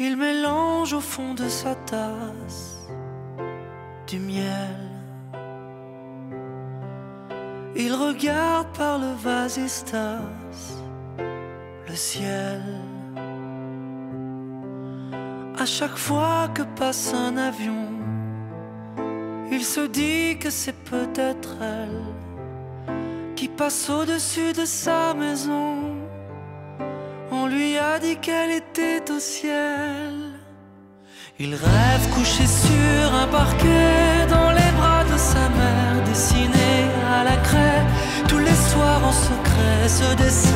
Il mélange au fond de sa tasse du miel. Il regarde par le vasistas le ciel. À chaque fois que passe un avion, il se dit que c'est peut-être elle qui passe au-dessus de sa maison. Qu'elle était au ciel. Il rêve couché sur un parquet dans les bras de sa mère, dessiné à la craie tous les soirs en secret. Ce dessin,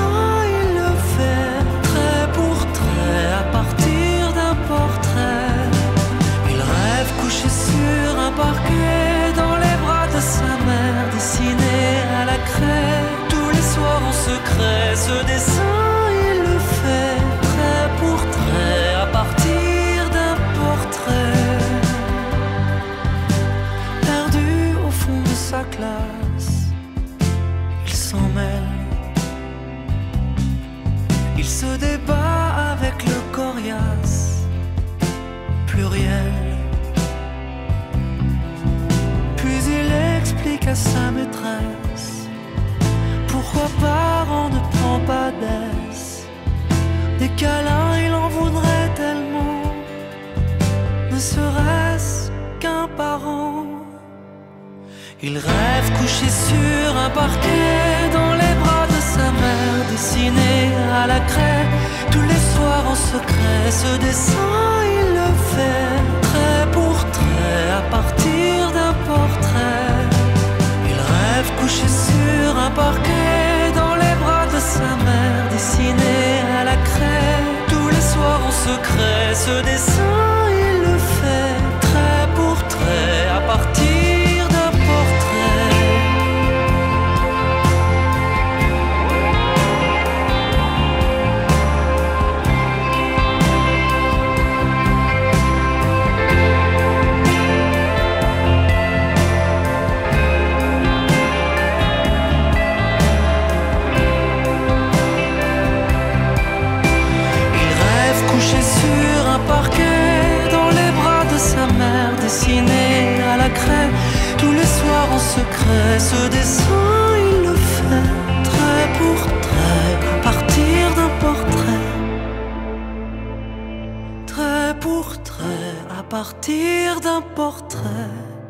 Il se débat avec le coriace pluriel. Puis il explique à sa maîtresse pourquoi parent ne prend pas d'aise. Des câlins, il en voudrait tellement, ne serait-ce qu'un parent. Il rêve couché sur un parquet dans les bras de sa mère, dessiné la craie tous les soirs en secret. Ce dessin, il le fait trait pour trait à partir d'un portrait. Il rêve couché sur un parquet dans les bras de sa mère, dessiné à la craie tous les soirs en secret. Ce dessin, dans les bras de sa mère, dessiné à la craie tous les soirs en secret. Ce dessin, il le fait trait pour trait à partir d'un portrait. Trait pour trait à partir d'un portrait.